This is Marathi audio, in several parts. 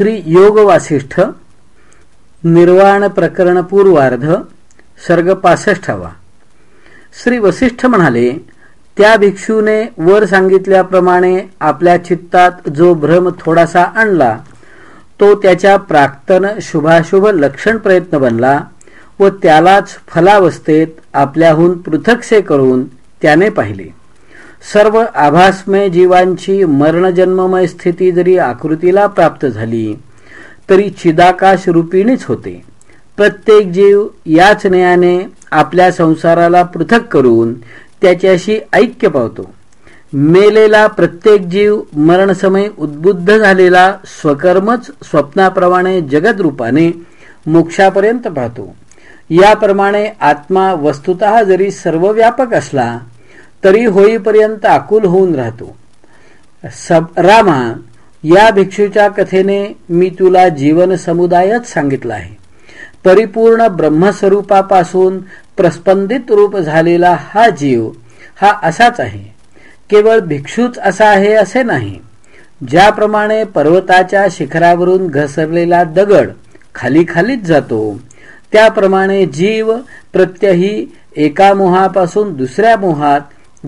श्री योग वासिष्ठ निर्वाण प्रकरण पूर्वार्ध सर्ग पासष्टावा श्री वसिष्ठ म्हणाले त्या भिक्षूने वर सांगितल्याप्रमाणे आपल्या चित्तात जो भ्रम थोडासा आणला तो त्याच्या प्राक्तन शुभाशुभ लक्षण प्रयत्न बनला व त्यालाच फलावस्थेत आपल्याहून पृथकसे करून त्याने पाहिले. सर्व आभासमय जीवांची मरणजन्ममय स्थिती जरी आकृतीला प्राप्त झाली तरी चिदाकाश रूपीणीच होते. प्रत्येक जीव याच न्यायाने आपल्या संसाराला पृथक करून त्याच्याशी ऐक्य पावतो. मेलेला प्रत्येक जीव मरणसमय उद्बुद्ध झालेला स्वकर्मच स्वप्नाप्रमाणे जगदरूपाने मोक्षापर्यंत पाहतो. याप्रमाणे आत्मा वस्तुत जरी सर्वव्यापक असला तरी होईपर्यंत आकुल होऊन राहतो. रामा या भिक्षूच्या कथेने मी तुला जीवन समुदायच सांगितला आहे. परिपूर्ण ब्रह्मस्वरूपापासून प्रस्पंदित रूप झालेला हा जीव हा असाच आहे. केवळ भिक्षूच असा आहे असे नाही. ज्याप्रमाणे पर्वताच्या शिखरावरून घसरलेला दगड खाली खालीच जातो त्याप्रमाणे जीव प्रत्यही एका मोहापासून दुसऱ्या मोहात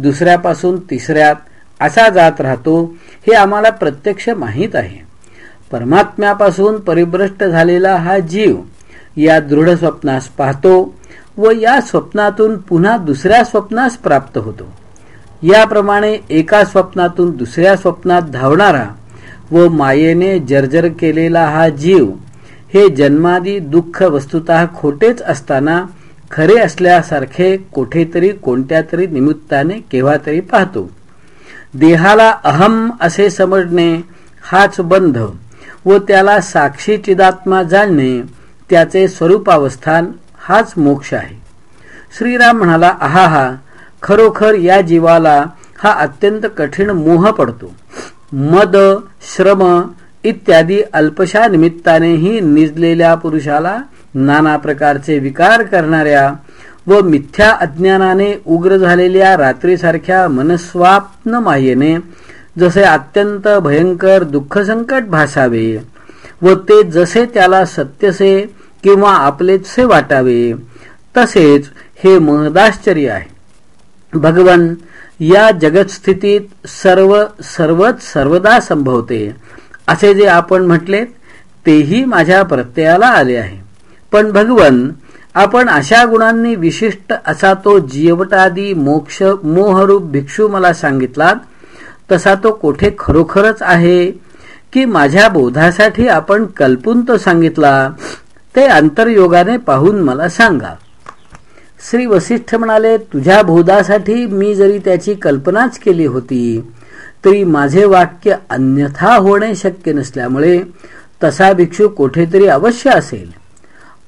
दुसऱ्यापासून तिसऱ्यात असा जात राहतो हे आम्हाला प्रत्यक्ष माहीत आहे. परमात्म्यापासून परिभ्रष्ट झालेला हा जीव या दृढ स्वप्नास पाहतो व या स्वप्नातून पुन्हा दुसऱ्या स्वप्नास प्राप्त होतो. याप्रमाणे एका स्वप्नातून दुसऱ्या स्वप्नात धावणारा व मायेने जर्जर केलेला हा जीव हे जन्मादी दुःख वस्तुत खोटेच असताना खरे असल्यासारखे कोठेतरी कोणत्या तरी निमित्ताने केव्हा तरी पाहतो. देहाला अहम असे समजणे हाच बंध व त्याला साक्षी चिदात्मा जाणणे त्याचे स्वरूपावस्थान हाच मोक्ष आहे. श्रीराम म्हणाला आहा खरोखर या जीवाला हा अत्यंत कठीण मोह पडतो. मद श्रम इत्यादी अल्पशा निमित्तानेही निजलेल्या पुरुषाला नाना प्रकारचे विकार करणाऱ्या व मिथ्या अज्ञानाने उग्र झालेल्या रात्रीसारख्या मनस्वाप्न मायेने जसे अत्यंत भयंकर दुःख संकट भासावे व ते जसे त्याला सत्यसे किंवा आपलेचसे वाटावे तसेच हे महदाश्चर्य आहे. भगवन या जगतस्थितीत सर्व सर्वच सर्वदा संभवते असे जे आपण म्हटले तेही माझ्या प्रत्ययाला आले आहे. पण भगवन आपण अशा गुणांनी विशिष्ट असा तो जीवटादी मोक्ष मोहरूप भिक्षू मला सांगितलात तसा तो कोठे खरोखरच आहे? की माझ्या बोधासाठी आपण कल्पून तो सांगितला ते अंतर्योगाने पाहून मला सांगा. श्री वसिष्ठ म्हणाले तुझ्या बोधासाठी मी जरी त्याची कल्पनाच केली होती तरी माझे वाक्य अन्यथा होणे शक्य नसल्यामुळे तसा भिक्षू कोठेतरी अवश्य असेल.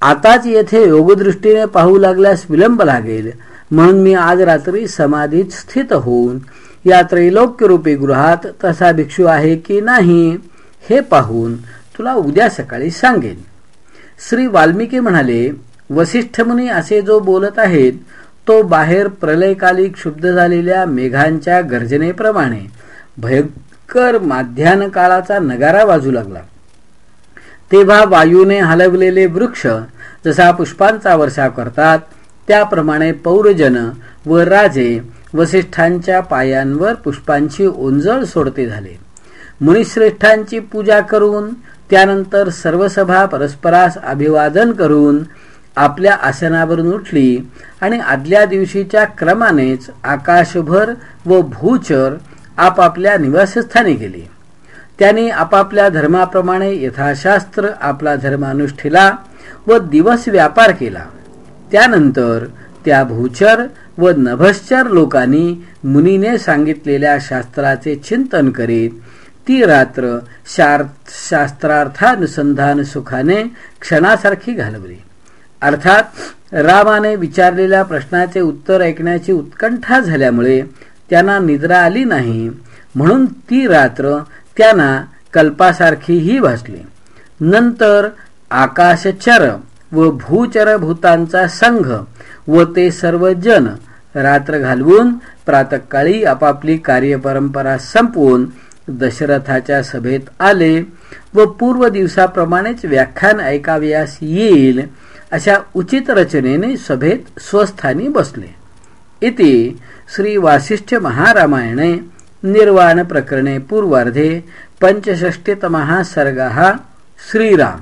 आताच येथे योगदृष्टीने पाहू लागल्यास विलंब लागेल. म्हणून मी आज रात्री समाधीत स्थित होऊन या त्रैलोक्यरूपी गृहात तसा भिक्षू आहे की नाही हे पाहून तुला उद्या सकाळी सांगेन. श्री वाल्मिकी म्हणाले वसिष्ठ मुनी असे जो बोलत आहेत तो बाहेर प्रलयकाली क्षुब्ध झालेल्या मेघांच्या गर्जनेप्रमाणे भयंकर माध्यान काळाचा नगारा वाजू लागला. तेव्हा वायूने हलवलेले वृक्ष जसा पुष्पांचा वर्षा करतात त्याप्रमाणे पौरजन व राजे वसिष्ठांच्या पायांवर पुष्पांची ओंजळ सोडते झाले. मुनिश्रेष्ठांची पूजा करून त्यानंतर सर्वसभा परस्परास अभिवादन करून आपल्या आसनावरून उठली आणि आदल्या दिवशीच्या क्रमानेच आकाशभर व भूचर आपापल्या निवासस्थानी गेले. त्यांनी आपापल्या धर्माप्रमाणे यथाशास्त्र आपला धर्मानुष्ठिला व दिवस व्यापार केला. त्यानंतर त्या भूचर व नभश्चर लोकांनी मुनीने सांगितलेल्या शास्त्राचे चिंतन करीत ती रात्र शास्त्रार्थानुसंधान सुखाने क्षणासारखी घालवली. अर्थात रामाने विचारलेल्या प्रश्नाचे उत्तर ऐकण्याची उत्कंठा झाल्यामुळे त्यांना निद्रा आली नाही म्हणून ती रात्र त्यांना कल्पासारखीही भासली. नंतर आकाशचर व भूचर भूतांचा संघ व ते सर्व जन रात्र घालवून प्रातकाळी आपापली कार्यपरंपरा संपवून दशरथाच्या सभेत आले व पूर्व दिवसाप्रमाणेच व्याख्यान ऐकाव्यास येईल अशा उचित रचनेने सभेत स्वस्थानी बसले. इति श्री वासिष्ठ महारामायणे निर्वाण प्रकरणे पूर्वार्धे पंचषष्टितमः सर्गः श्रीराम।